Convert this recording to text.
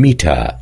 meter.